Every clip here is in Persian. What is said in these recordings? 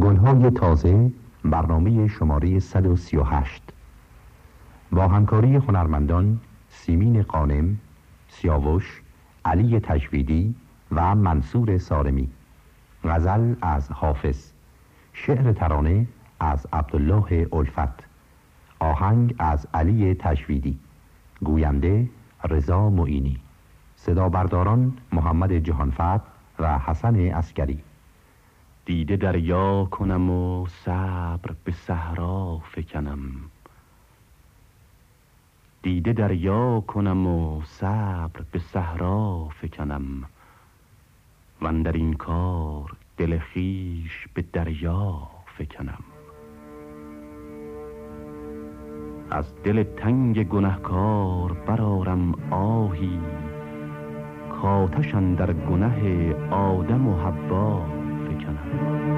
گلهای تازه برنامه شماره 138 با همکاری هنرمندان سیمین قانم، سیاوش، علی تجویدی و منصور سارمی. غزل از حافظ. شعر ترانه از عبدالله الفت. آهنگ از علی تجویدی. گوینده رضا معینی. صدا برداران محمد جهانفت و حسن اسکری دیده دریا کنم و صبر به صحرا فکنم. دیده دریا کنم و صبر به صحرا فکنم. و در این کار دل خیش به دریا فکنم. از دل تنگ گنهکار برارم آهی. کاتشن در گنه آدم و حبا فکنم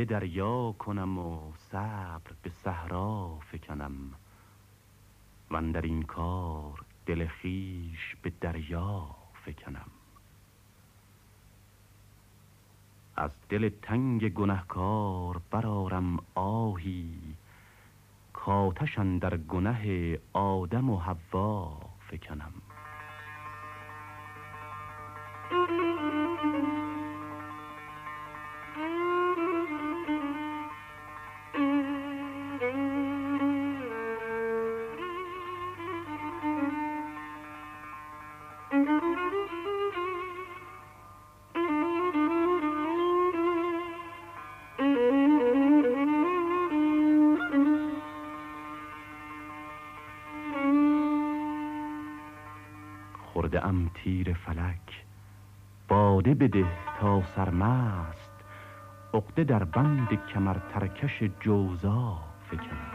دیده دریا کنم و صبر به صحرا فکنم. و در این کار دل خیش به دریا فکنم. از دل تنگ گنهکار برارم آهی. کاتشن در گنه آدم و حوا فکنم. بده تا سرمست. عقده در بند کمر ترکش جوزا فکنم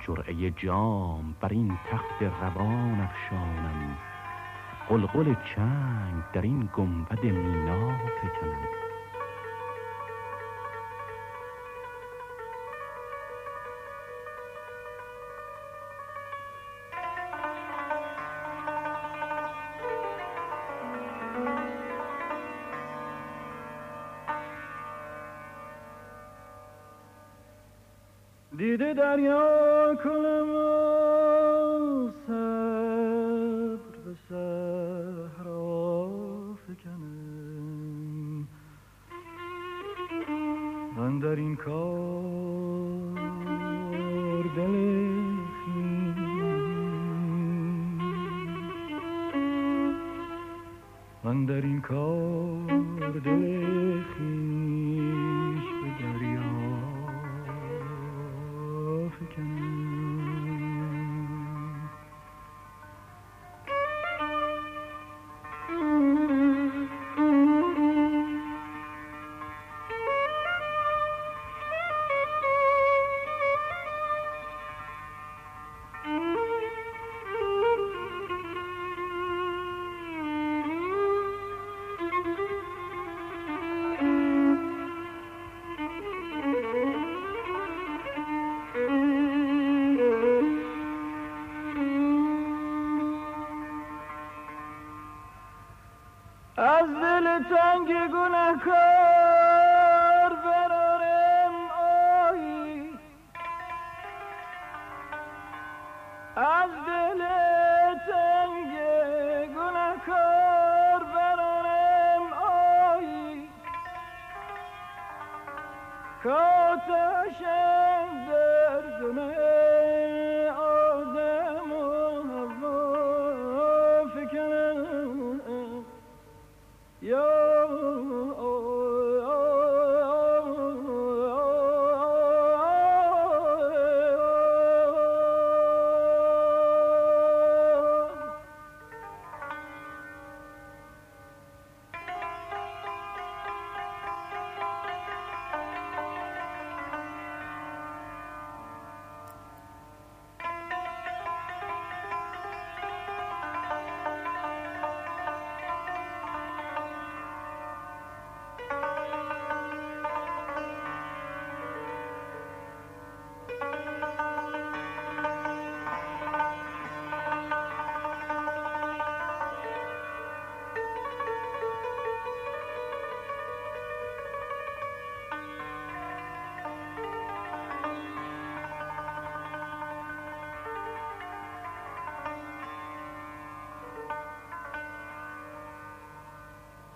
جرعه جام بر این تخت روان افشانم. قلقل چنگ در این گنبد مینا فکنم. دریا کنم و صبر به صحرا فکنم. من در این کار دل من در این کار دل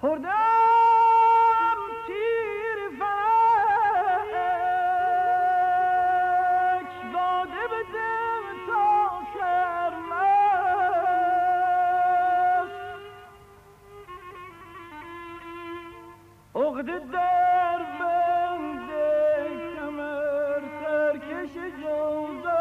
خوردم تیر فلک باده بده تا سرمست عقده در بند کمر سرکش جوزا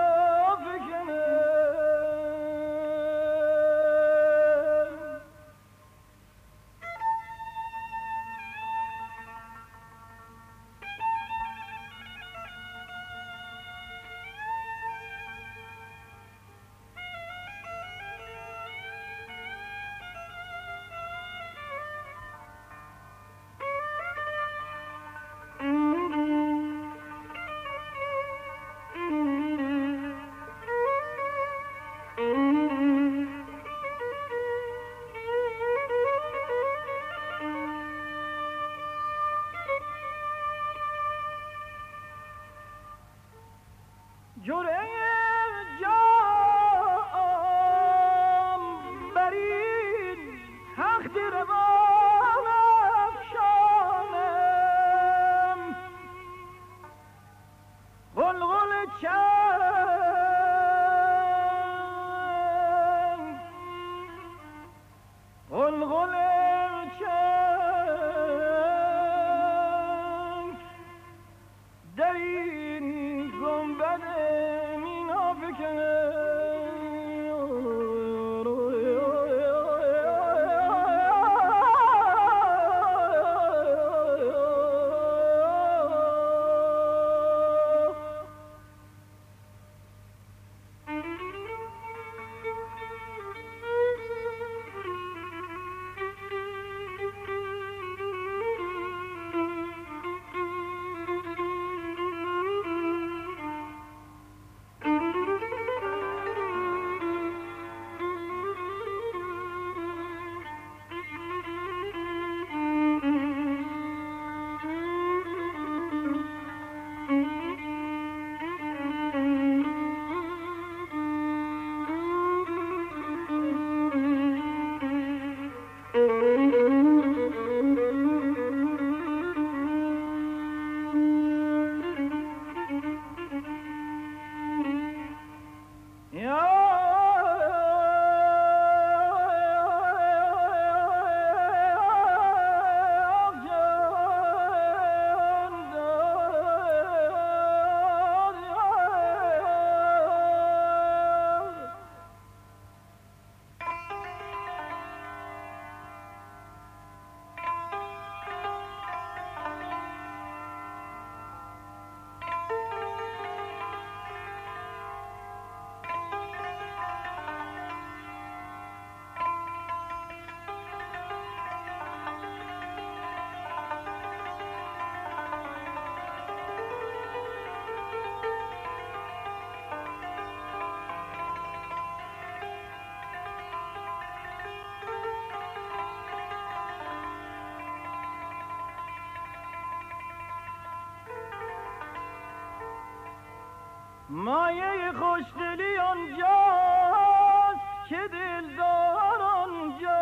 مایه خوشدلی آنجاست که دلدار آنجاست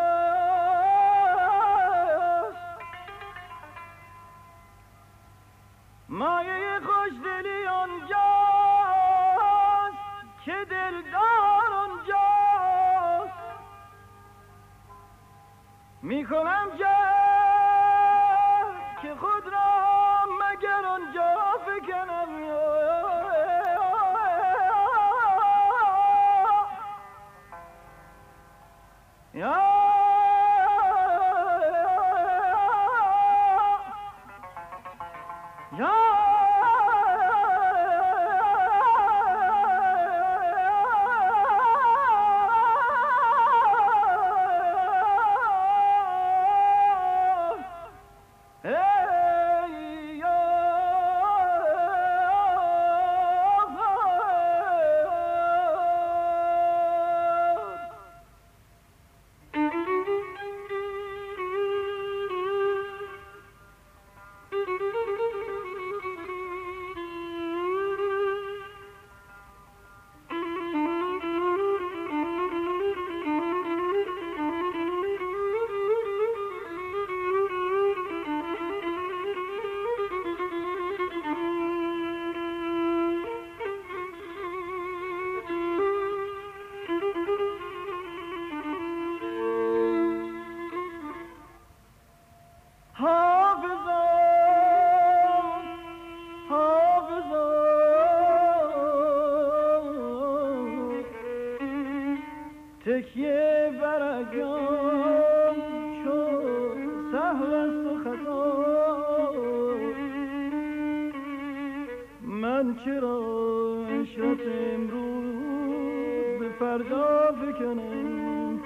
مایه خوشدلی آنجاست که دلدار آنجاست می‌کنم جد چرا عشرت امروز به فردا بکنم؟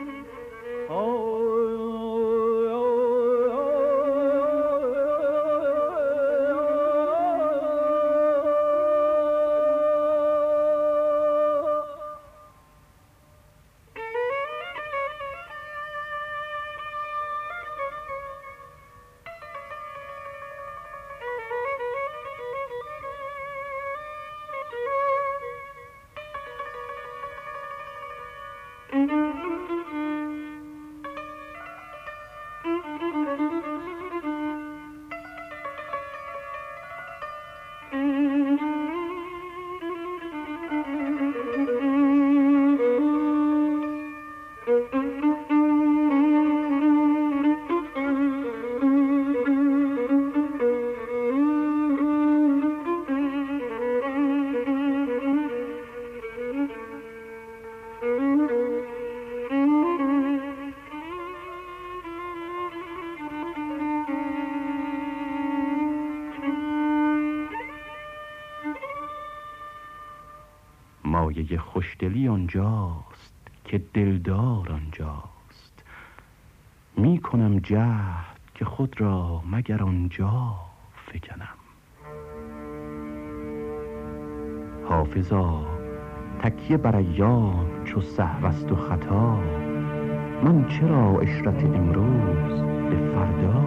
خوشدلی آنجاست که دلدار آنجاست. می کنم جهد که خود را مگر آنجا فکنم. حافظا تکیه بر ایام چو سهوست و خطا من چرا اشرت امروز به فردا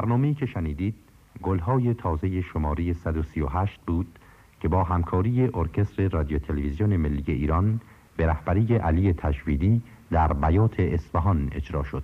برنامه که شنیدید گلهای تازه شماره 138 بود که با همکاری ارکستر رادیو تلویزیون ملی ایران به رهبری علی تشویدی در بیات اصفهان اجرا شد.